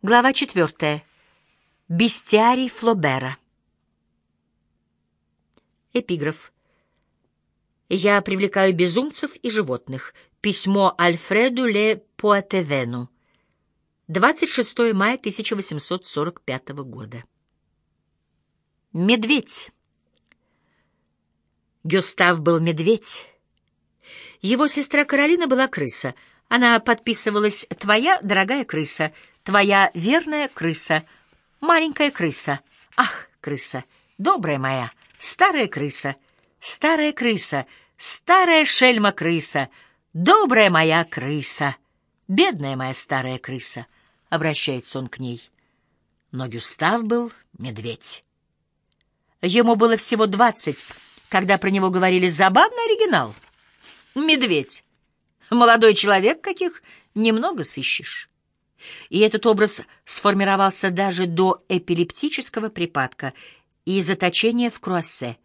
Глава четвертая. Бестиарий Флобера. Эпиграф. Я привлекаю безумцев и животных. Письмо Альфреду Ле Пуатевену. 26 мая 1845 года. Медведь. Гюстав был медведь. Его сестра Каролина была крыса. Она подписывалась «Твоя дорогая крыса», Твоя верная крыса, маленькая крыса. Ах, крыса, добрая моя, старая крыса, старая крыса, старая шельма-крыса, добрая моя крыса, бедная моя старая крыса. Обращается он к ней. Но Гюстав был медведь. Ему было всего двадцать, когда про него говорили «забавный оригинал». Медведь. Молодой человек, каких немного сыщешь. И этот образ сформировался даже до эпилептического припадка и заточения в Круассе.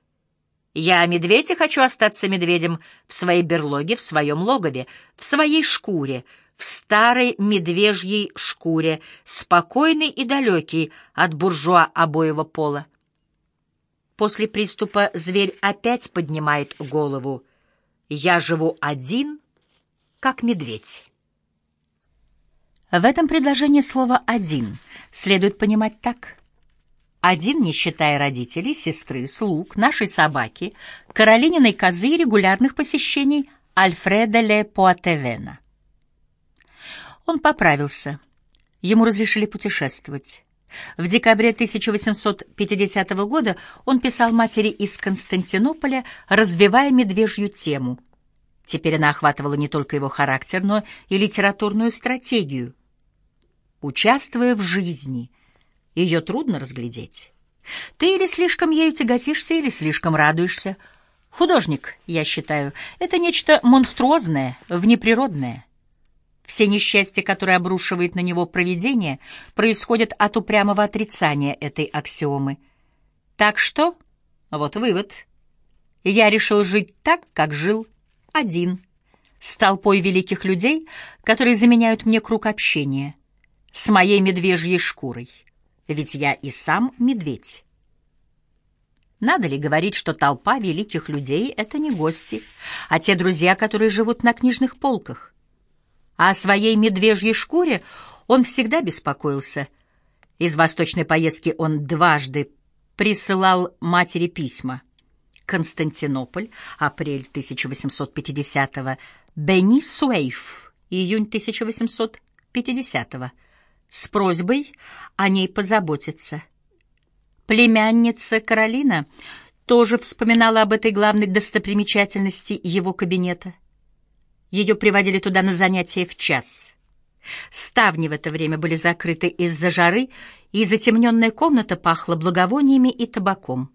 Я медведь и хочу остаться медведем в своей берлоге, в своем логове, в своей шкуре, в старой медвежьей шкуре, спокойный и далекий от буржуа обоего пола. После приступа зверь опять поднимает голову. Я живу один, как медведь. В этом предложении слово «один» следует понимать так. Один, не считая родителей, сестры, слуг, нашей собаки, Каролининой козы и регулярных посещений Альфреда Ле Пуатевена. Он поправился. Ему разрешили путешествовать. В декабре 1850 года он писал матери из Константинополя, развивая медвежью тему. Теперь она охватывала не только его характер, но и литературную стратегию — участвуя в жизни. Ее трудно разглядеть. Ты или слишком ею тяготишься, или слишком радуешься. Художник, я считаю, это нечто монструозное, внеприродное. Все несчастья, которые обрушивает на него провидение, происходят от упрямого отрицания этой аксиомы. Так что, вот вывод. Я решил жить так, как жил, один, с толпой великих людей, которые заменяют мне круг общения — с моей медвежьей шкурой, ведь я и сам медведь. Надо ли говорить, что толпа великих людей — это не гости, а те друзья, которые живут на книжных полках? А о своей медвежьей шкуре он всегда беспокоился. Из восточной поездки он дважды присылал матери письма. Константинополь, апрель 1850-го, Бенни Суэйф, июнь 1850-го с просьбой о ней позаботиться. Племянница Каролина тоже вспоминала об этой главной достопримечательности его кабинета. Ее приводили туда на занятия в час. Ставни в это время были закрыты из-за жары, и затемненная комната пахла благовониями и табаком.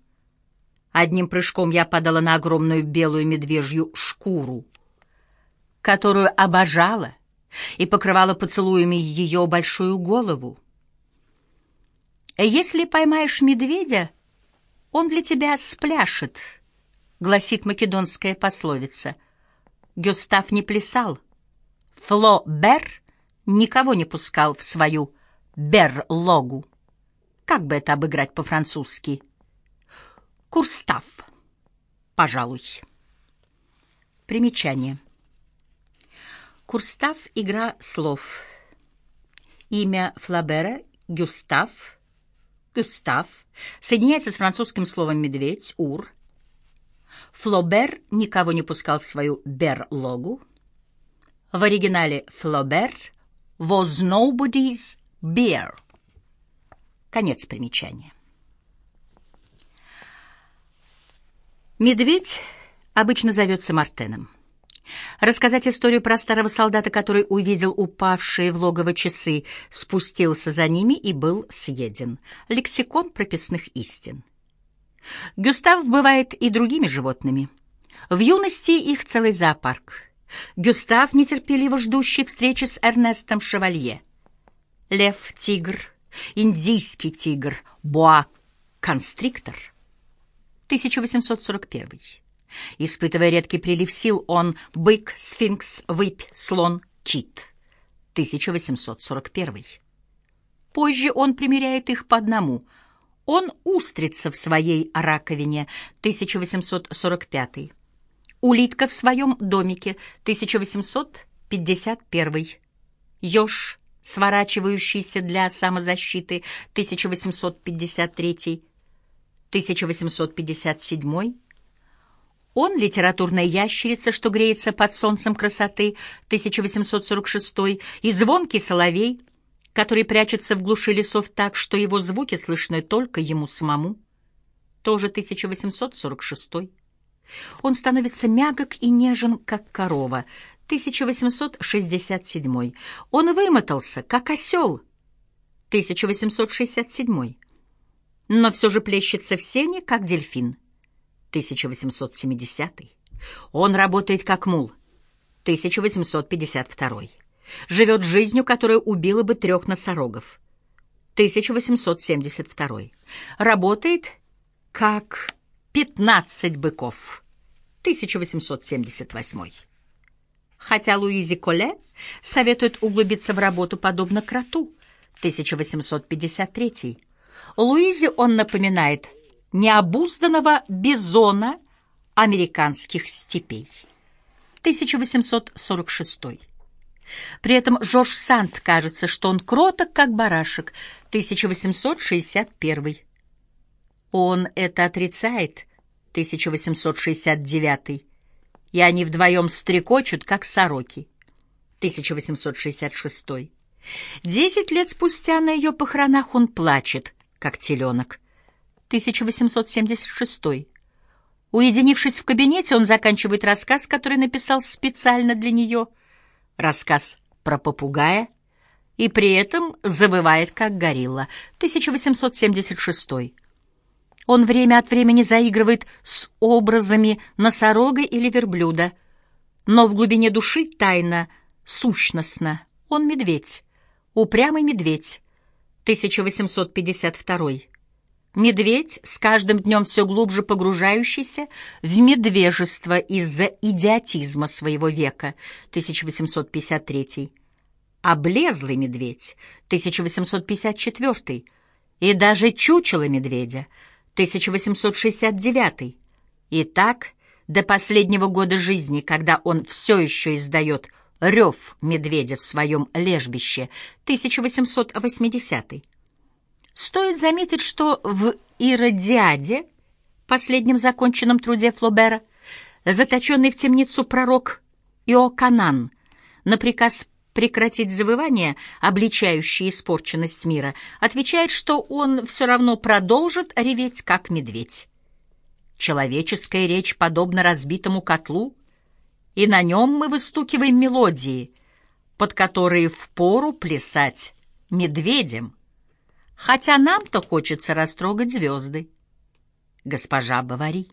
Одним прыжком я падала на огромную белую медвежью шкуру, которую обожала и покрывала поцелуями ее большую голову. «Если поймаешь медведя, он для тебя спляшет», — гласит македонская пословица. Гюстав не плясал. Фло Бер никого не пускал в свою берлогу. Как бы это обыграть по-французски? Курстав, пожалуй. Примечание. Курстав — игра слов. Имя Флабера — Гюстав. Гюстав соединяется с французским словом «медведь» — «ур». Флобер никого не пускал в свою берлогу. В оригинале «Флобер» was nobody's beer. Конец примечания. Медведь обычно зовется Мартеном. Рассказать историю про старого солдата, который увидел упавшие в логово часы, спустился за ними и был съеден. Лексикон прописных истин. Гюстав бывает и другими животными. В юности их целый зоопарк. Гюстав, нетерпеливо ждущий встречи с Эрнестом Шевалье. Лев, тигр, индийский тигр, боа-констриктор. 1841 Испытывая редкий прилив сил, он «Бык», «Сфинкс», «Выпь», «Слон», «Кит». 1841. Позже он примеряет их по одному. Он устрица в своей раковине, 1845. Улитка в своем домике, 1851. Ёж, сворачивающийся для самозащиты, 1853. 1857. Он — литературная ящерица, что греется под солнцем красоты, 1846, и звонкий соловей, который прячется в глуши лесов так, что его звуки слышны только ему самому, тоже 1846. Он становится мягок и нежен, как корова, 1867. Он вымотался, как осел, 1867. Но все же плещется в сене, как дельфин, 1870. Он работает как мул. 1852. Живет жизнью, которая убила бы трех носорогов. 1872. Работает как 15 быков. 1878. Хотя Луизи Коле советует углубиться в работу подобно кроту. 1853. Луизе он напоминает необузданного бизона американских степей. 1846. При этом Жорж Санд кажется, что он кроток, как барашек. 1861. Он это отрицает. 1869. И они вдвоем стрекочут, как сороки. 1866. Десять лет спустя на ее похоронах он плачет, как теленок. 1876. Уединившись в кабинете, он заканчивает рассказ, который написал специально для нее. Рассказ про попугая. И при этом завывает, как горилла. 1876. Он время от времени заигрывает с образами носорога или верблюда. Но в глубине души тайна, сущностно. Он медведь. Упрямый медведь. 1852. Медведь, с каждым днем все глубже погружающийся в медвежество из-за идиотизма своего века, 1853. Облезлый медведь, 1854. И даже чучело медведя, 1869. И так до последнего года жизни, когда он все еще издает «Рев медведя» в своем лежбище, 1880. Стоит заметить, что в «Иродиаде», последнем законченном труде Флобера, заточенный в темницу пророк Иоканан на приказ прекратить завывание, обличающее испорченность мира, отвечает, что он все равно продолжит реветь, как медведь. Человеческая речь подобна разбитому котлу, и на нем мы выстукиваем мелодии, под которые впору плясать медведем, хотя нам-то хочется растрогать звезды. Госпожа Бавари.